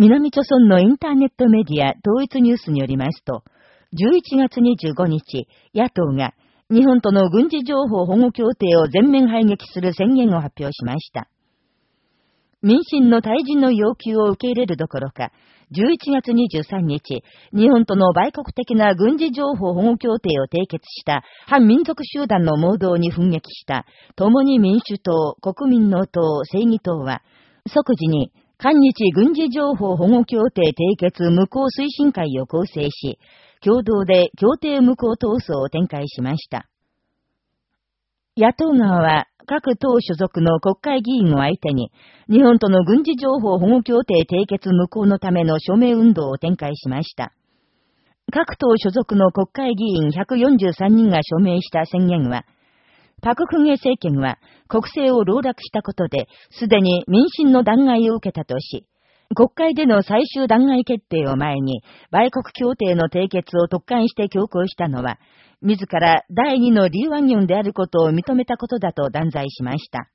南朝村のインターネットメディア統一ニュースによりますと、11月25日、野党が日本との軍事情報保護協定を全面排撃する宣言を発表しました。民進の退陣の要求を受け入れるどころか、11月23日、日本との売国的な軍事情報保護協定を締結した反民族集団の盲導に奮撃した、共に民主党、国民の党、正義党は、即時に韓日軍事情報保護協定締結無効推進会を構成し、共同で協定無効闘争を展開しました。野党側は各党所属の国会議員を相手に、日本との軍事情報保護協定締結無効のための署名運動を展開しました。各党所属の国会議員143人が署名した宣言は、パククゲ政権は国政を籠絡したことで、すでに民進の弾劾を受けたとし、国会での最終弾劾決定を前に、売国協定の締結を特貫して強行したのは、自ら第二のリュウワンヨンであることを認めたことだと断罪しました。